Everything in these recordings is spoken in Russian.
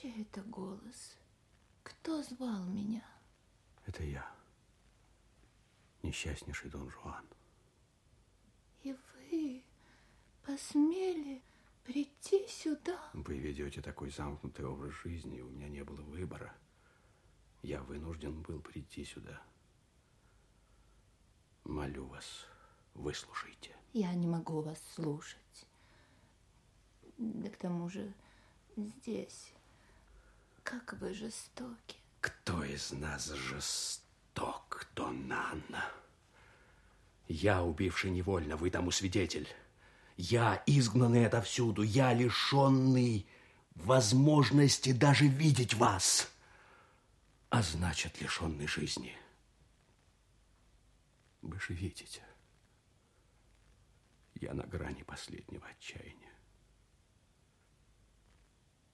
Чей это голос? Кто звал меня? Это я, несчастнейший Дон Жуан. И вы посмели прийти сюда? Вы ведете такой замкнутый образ жизни, и у меня не было выбора. Я вынужден был прийти сюда. Молю вас, выслушайте. Я не могу вас слушать. Да к тому же здесь, как вы жестоки. Кто из нас жесток, Дон Анна? Я, убивший невольно, вы тому свидетель. Я, изгнанный отовсюду, я, лишенный возможности даже видеть вас, а значит, лишенный жизни. Вы же видите, я на грани последнего отчаяния.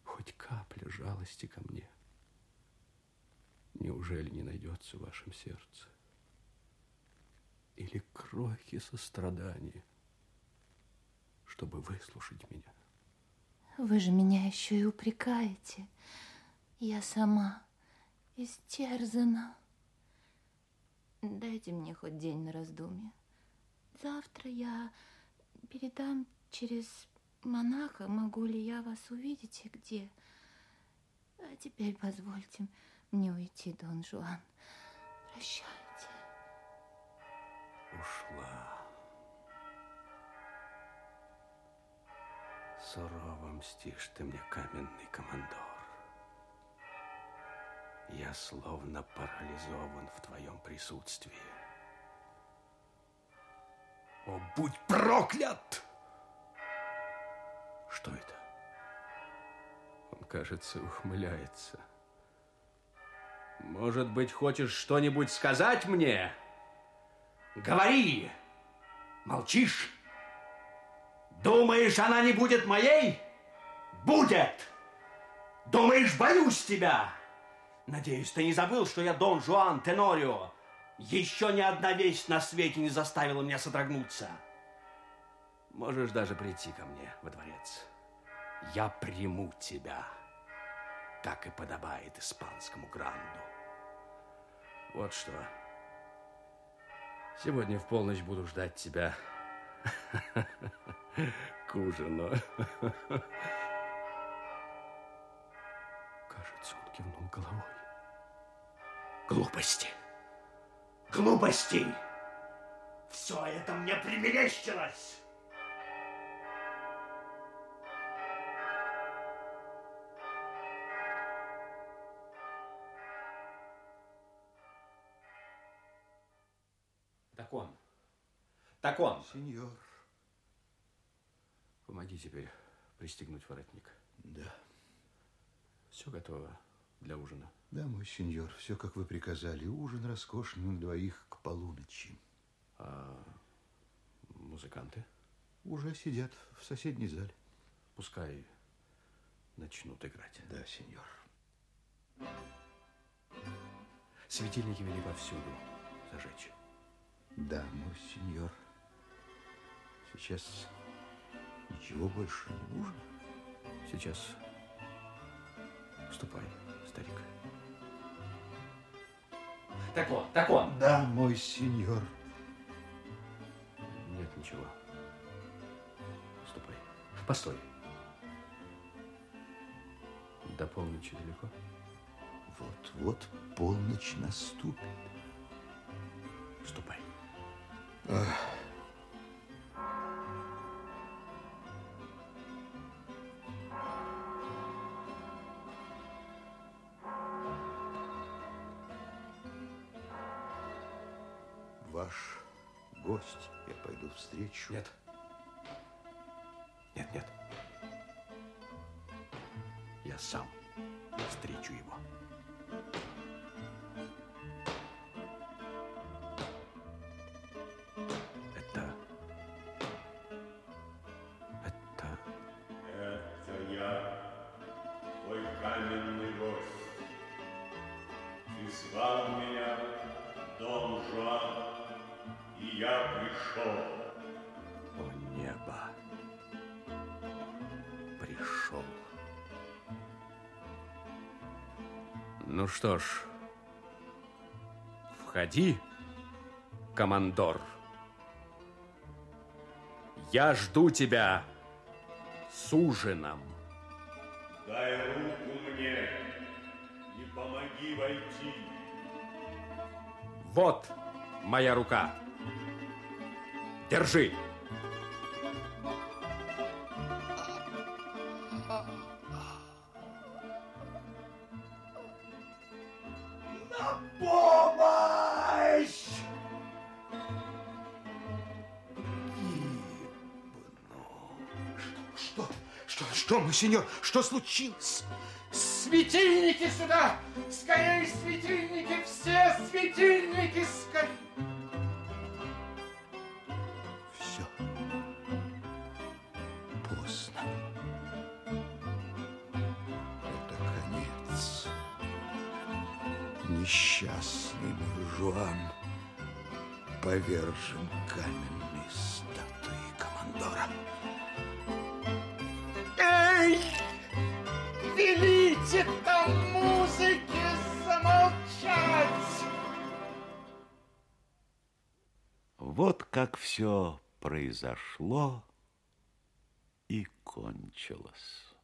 Хоть капля жалости ко мне. Неужели не найдется в вашем сердце? Или крохи сострадания, чтобы выслушать меня? Вы же меня еще и упрекаете. Я сама истерзана. Дайте мне хоть день на раздумье. Завтра я передам через монаха, могу ли я вас увидеть и где. А теперь позвольте мне уйти, Дон Жуан. Прощайте. Ушла. Сурово мстишь ты мне, каменный командор. Я словно парализован в твоем присутствии. О, будь проклят! Что это? Он, кажется, ухмыляется. Может быть, хочешь что-нибудь сказать мне? Говори! Молчишь? Думаешь, она не будет моей? Будет! Думаешь, боюсь тебя? Надеюсь, ты не забыл, что я Дон Жуан Тенорио. Еще ни одна вещь на свете не заставила меня содрогнуться. Можешь даже прийти ко мне во дворец. Я приму тебя, как и подобает испанскому гранду. Вот что. Сегодня в полночь буду ждать тебя к ужину. Кажется, он кивнул головой. Глупости! Глупости! Все это мне примерещилось! Так он. Так он. Сеньор. Помоги теперь пристегнуть воротник. Да. Все готово для ужина. Да, мой сеньор, все, как вы приказали. Ужин роскошный на двоих к полуночи. А музыканты? Уже сидят в соседней зале. Пускай начнут играть. Да, сеньор. Светильники вели повсюду зажечь. Да, мой сеньор. Сейчас ничего больше не нужно. Сейчас ступай, старик. Так он, так он. Да, мой сеньор. Нет ничего. Ступай. Постой. До полночи далеко? Вот-вот полночь наступит. Ступай. Ваш гость, я пойду встречу. Нет. Нет, нет. Я сам встречу его. Ну что ж, входи, командор. Я жду тебя с ужином. Дай руку мне и помоги войти. Вот моя рука. Держи. Помощь! Что? Что? Что, мonsеньор? Что случилось? Светильники сюда! Скорее светильники! Все светильники! Скорее! Все. Поздно. Несчастный мой Жуан повержен каменной статуей командора. Эй! Велите там музыке замолчать! Вот как все произошло и кончилось.